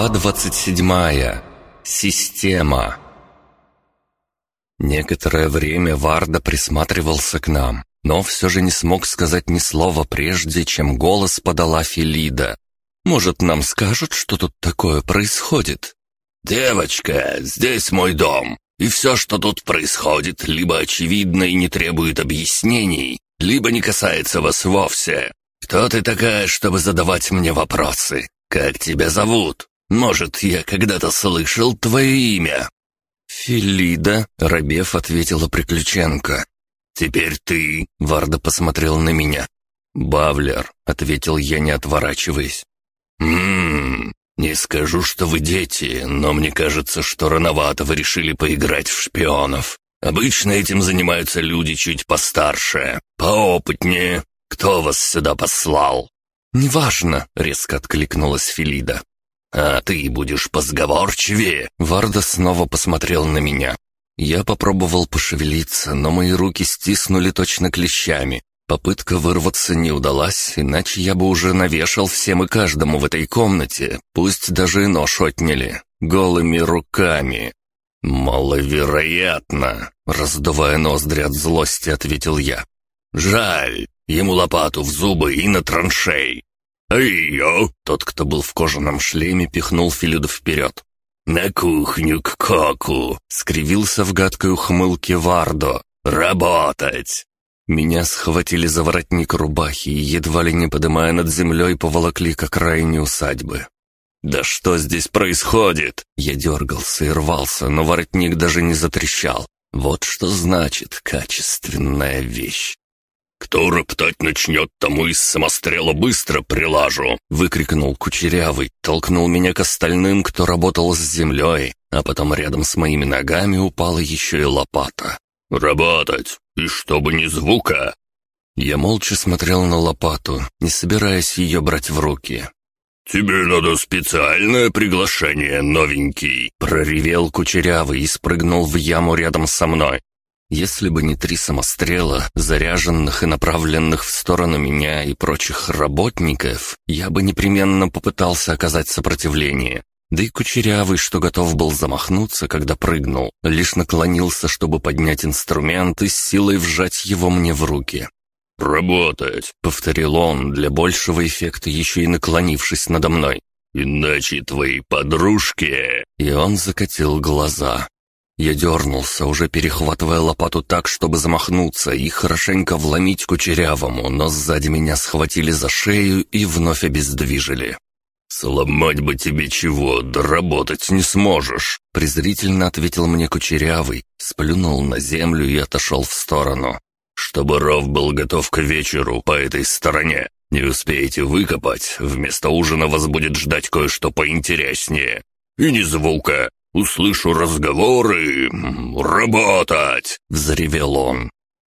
Глава 27. Система. Некоторое время Варда присматривался к нам, но все же не смог сказать ни слова прежде, чем голос подала Филида. «Может, нам скажут, что тут такое происходит?» «Девочка, здесь мой дом, и все, что тут происходит, либо очевидно и не требует объяснений, либо не касается вас вовсе. Кто ты такая, чтобы задавать мне вопросы? «Как тебя зовут? Может, я когда-то слышал твое имя?» «Филида», — Рабев ответила Приключенко. «Теперь ты», — Варда посмотрел на меня. «Бавлер», — ответил я, не отворачиваясь. «Ммм, не скажу, что вы дети, но мне кажется, что рановато вы решили поиграть в шпионов. Обычно этим занимаются люди чуть постарше, поопытнее. Кто вас сюда послал?» «Неважно», — резко откликнулась Филида. «А ты будешь позговорчивее?» Варда снова посмотрел на меня. Я попробовал пошевелиться, но мои руки стиснули точно клещами. Попытка вырваться не удалась, иначе я бы уже навешал всем и каждому в этой комнате, пусть даже и нож отняли, голыми руками. «Маловероятно», — раздувая ноздри от злости, ответил я. «Жаль, ему лопату в зубы и на траншей. «Ай-ё!» Тот, кто был в кожаном шлеме, пихнул Филиду вперед. «На кухню к коку!» — скривился в гадкой ухмылке Вардо. «Работать!» Меня схватили за воротник рубахи и, едва ли не подымая над землей, поволокли к окраине усадьбы. «Да что здесь происходит?» Я дергался и рвался, но воротник даже не затрещал. Вот что значит качественная вещь. «Кто роптать начнет, тому из самострела быстро прилажу!» — выкрикнул Кучерявый, толкнул меня к остальным, кто работал с землей, а потом рядом с моими ногами упала еще и лопата. «Работать! И чтобы ни звука!» Я молча смотрел на лопату, не собираясь ее брать в руки. «Тебе надо специальное приглашение, новенький!» Проревел Кучерявый и спрыгнул в яму рядом со мной. Если бы не три самострела, заряженных и направленных в сторону меня и прочих работников, я бы непременно попытался оказать сопротивление. Да и Кучерявый, что готов был замахнуться, когда прыгнул, лишь наклонился, чтобы поднять инструмент и с силой вжать его мне в руки. «Работать», — повторил он, для большего эффекта еще и наклонившись надо мной. «Иначе твои подружки...» И он закатил глаза. Я дернулся, уже перехватывая лопату так, чтобы замахнуться и хорошенько вломить кучерявому, но сзади меня схватили за шею и вновь обездвижили. «Сломать бы тебе чего, да работать не сможешь», — презрительно ответил мне кучерявый, сплюнул на землю и отошел в сторону. «Чтобы ров был готов к вечеру по этой стороне. Не успеете выкопать, вместо ужина вас будет ждать кое-что поинтереснее. И ни звука, услышу разговоры... работать!» — взревел он.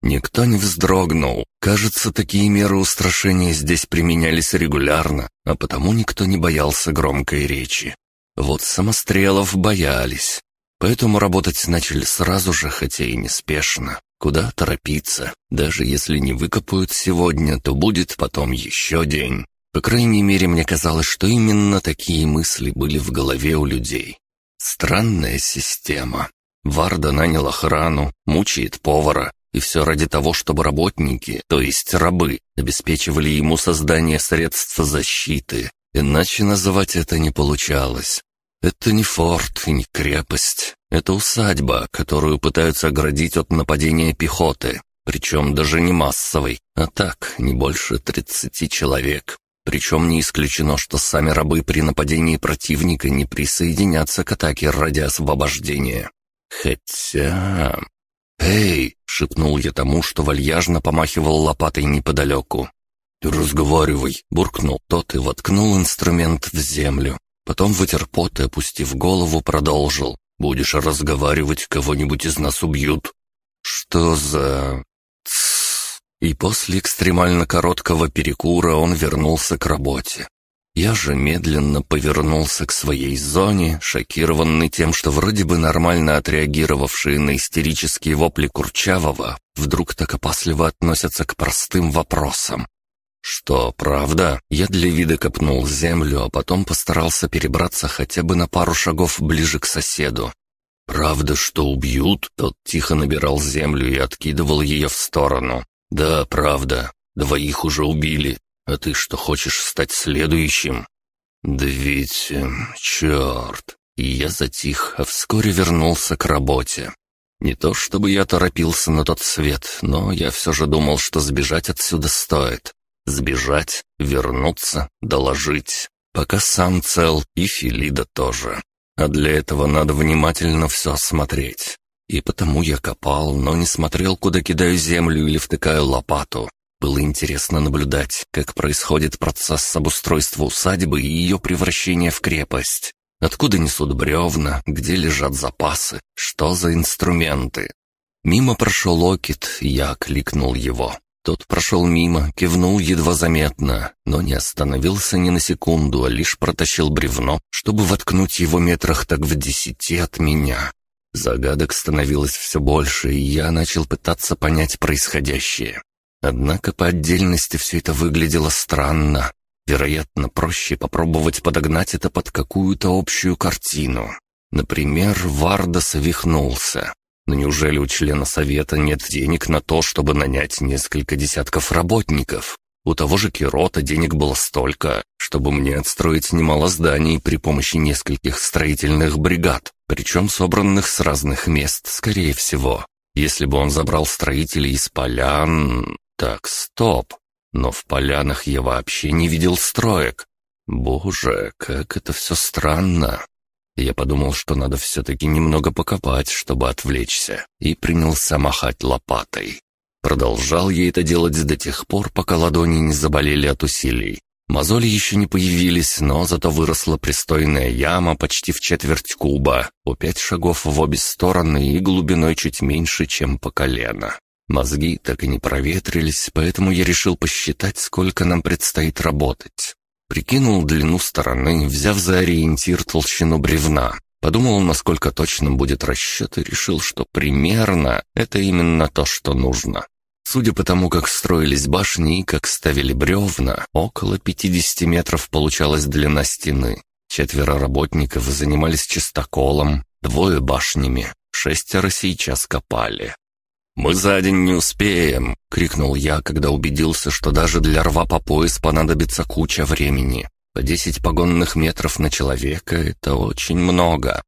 Никто не вздрогнул. Кажется, такие меры устрашения здесь применялись регулярно, а потому никто не боялся громкой речи. Вот самострелов боялись. Поэтому работать начали сразу же, хотя и неспешно. Куда торопиться? Даже если не выкопают сегодня, то будет потом еще день. По крайней мере, мне казалось, что именно такие мысли были в голове у людей. Странная система. Варда нанял охрану, мучает повара, и все ради того, чтобы работники, то есть рабы, обеспечивали ему создание средств защиты. Иначе называть это не получалось. Это не форт и не крепость. Это усадьба, которую пытаются оградить от нападения пехоты. Причем даже не массовой, а так, не больше тридцати человек. Причем не исключено, что сами рабы при нападении противника не присоединятся к атаке ради освобождения. Хотя... «Эй!» — шепнул я тому, что вальяжно помахивал лопатой неподалеку. «Ты разговаривай!» — буркнул тот и воткнул инструмент в землю. Потом вытер пот и, опустив голову, продолжил. «Будешь разговаривать, кого-нибудь из нас убьют». «Что за...» И после экстремально короткого перекура он вернулся к работе. Я же медленно повернулся к своей зоне, шокированный тем, что вроде бы нормально отреагировавшие на истерические вопли Курчавого вдруг так опасливо относятся к простым вопросам. «Что, правда?» Я для вида копнул землю, а потом постарался перебраться хотя бы на пару шагов ближе к соседу. «Правда, что убьют?» Тот тихо набирал землю и откидывал ее в сторону. «Да, правда. Двоих уже убили. А ты что, хочешь стать следующим?» «Да ведь... Эм, черт!» И я затих, а вскоре вернулся к работе. Не то чтобы я торопился на тот свет, но я все же думал, что сбежать отсюда стоит. Сбежать, вернуться, доложить. Пока сам цел и Филида тоже. А для этого надо внимательно все осмотреть. И потому я копал, но не смотрел, куда кидаю землю или втыкаю лопату. Было интересно наблюдать, как происходит процесс обустройства усадьбы и ее превращения в крепость. Откуда несут бревна, где лежат запасы, что за инструменты. Мимо прошел Окит, я кликнул его. Тот прошел мимо, кивнул едва заметно, но не остановился ни на секунду, а лишь протащил бревно, чтобы воткнуть его метрах так в десяти от меня. Загадок становилось все больше, и я начал пытаться понять происходящее. Однако по отдельности все это выглядело странно. Вероятно, проще попробовать подогнать это под какую-то общую картину. Например, Варда свихнулся. Но неужели у члена совета нет денег на то, чтобы нанять несколько десятков работников? У того же Кирота денег было столько, чтобы мне отстроить немало зданий при помощи нескольких строительных бригад, причем собранных с разных мест, скорее всего. Если бы он забрал строителей из полян... Так, стоп. Но в полянах я вообще не видел строек. Боже, как это все странно. Я подумал, что надо все-таки немного покопать, чтобы отвлечься, и принялся махать лопатой. Продолжал я это делать до тех пор, пока ладони не заболели от усилий. Мозоли еще не появились, но зато выросла пристойная яма почти в четверть куба, по пять шагов в обе стороны и глубиной чуть меньше, чем по колено. Мозги так и не проветрились, поэтому я решил посчитать, сколько нам предстоит работать. Прикинул длину стороны, взяв за ориентир толщину бревна. Подумал, насколько точным будет расчет, и решил, что примерно это именно то, что нужно. Судя по тому, как строились башни и как ставили бревна, около 50 метров получалась длина стены. Четверо работников занимались чистоколом, двое башнями, шестеро сейчас копали. «Мы за день не успеем!» — крикнул я, когда убедился, что даже для рва по пояс понадобится куча времени. По десять погонных метров на человека — это очень много.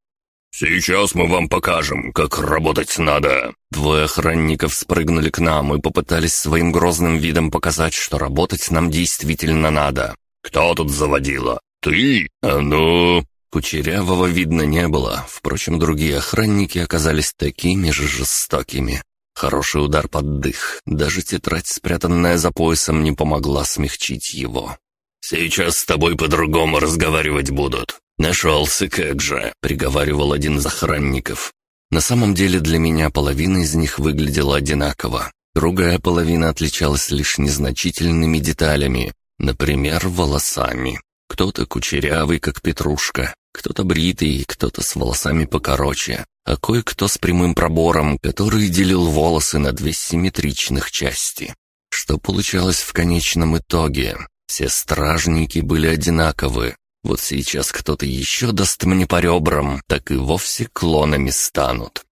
«Сейчас мы вам покажем, как работать надо!» Двое охранников спрыгнули к нам и попытались своим грозным видом показать, что работать нам действительно надо. «Кто тут заводила? Ты? А ну!» Кучерявого видно не было, впрочем, другие охранники оказались такими же жестокими. Хороший удар под дых. Даже тетрадь, спрятанная за поясом, не помогла смягчить его. «Сейчас с тобой по-другому разговаривать будут. Нашелся как же», — приговаривал один из охранников. На самом деле для меня половина из них выглядела одинаково. Другая половина отличалась лишь незначительными деталями, например, волосами. Кто-то кучерявый, как петрушка, кто-то бритый, кто-то с волосами покороче, а кое-кто с прямым пробором, который делил волосы на две симметричных части. Что получалось в конечном итоге? Все стражники были одинаковы. Вот сейчас кто-то еще даст мне по ребрам, так и вовсе клонами станут.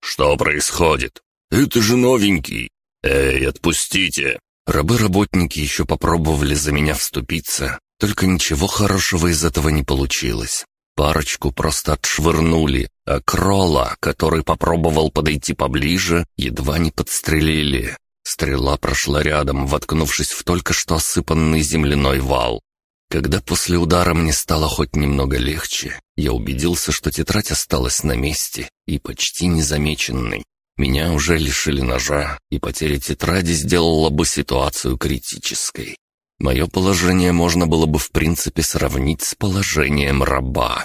«Что происходит? Это же новенький! Эй, отпустите!» Рабы-работники еще попробовали за меня вступиться, только ничего хорошего из этого не получилось. Парочку просто отшвырнули, а Кролла, который попробовал подойти поближе, едва не подстрелили. Стрела прошла рядом, воткнувшись в только что осыпанный земляной вал. Когда после удара мне стало хоть немного легче, я убедился, что тетрадь осталась на месте и почти незамеченной. Меня уже лишили ножа, и потеря тетради сделала бы ситуацию критической. Мое положение можно было бы в принципе сравнить с положением раба.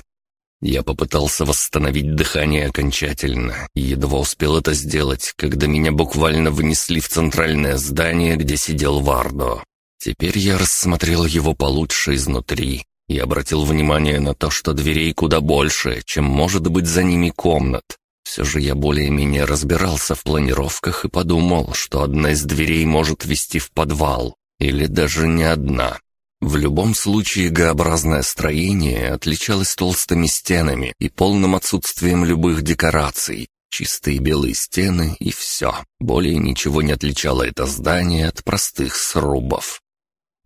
Я попытался восстановить дыхание окончательно и едва успел это сделать, когда меня буквально вынесли в центральное здание, где сидел Вардо. Теперь я рассмотрел его получше изнутри и обратил внимание на то, что дверей куда больше, чем может быть за ними комнат. Все же я более-менее разбирался в планировках и подумал, что одна из дверей может вести в подвал. Или даже не одна. В любом случае Г-образное строение отличалось толстыми стенами и полным отсутствием любых декораций. Чистые белые стены и все. Более ничего не отличало это здание от простых срубов.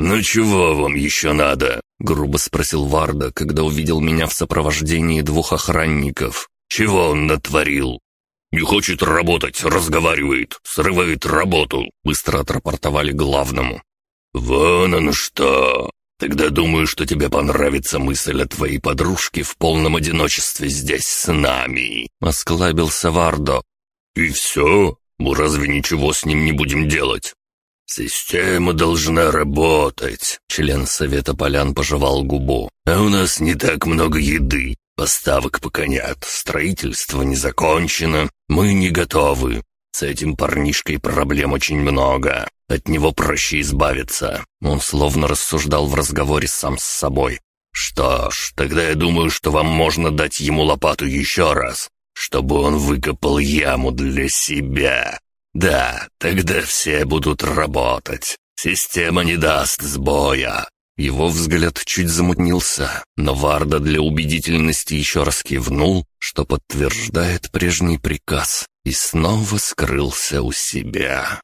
«Ну чего вам еще надо?» — грубо спросил Варда, когда увидел меня в сопровождении двух охранников. «Чего он натворил?» «Не хочет работать, разговаривает, срывает работу», — быстро отрапортовали главному. «Вон оно что! Тогда думаю, что тебе понравится мысль о твоей подружке в полном одиночестве здесь с нами», — осклабился Вардо. «И все? Мы разве ничего с ним не будем делать?» «Система должна работать», — член Совета Полян пожевал губу. «А у нас не так много еды. Поставок пока нет, строительство не закончено, мы не готовы. С этим парнишкой проблем очень много. От него проще избавиться. Он словно рассуждал в разговоре сам с собой. Что ж, тогда я думаю, что вам можно дать ему лопату еще раз, чтобы он выкопал яму для себя. Да, тогда все будут работать. Система не даст сбоя. Его взгляд чуть замутнился, но Варда для убедительности еще раз кивнул, что подтверждает прежний приказ, и снова скрылся у себя.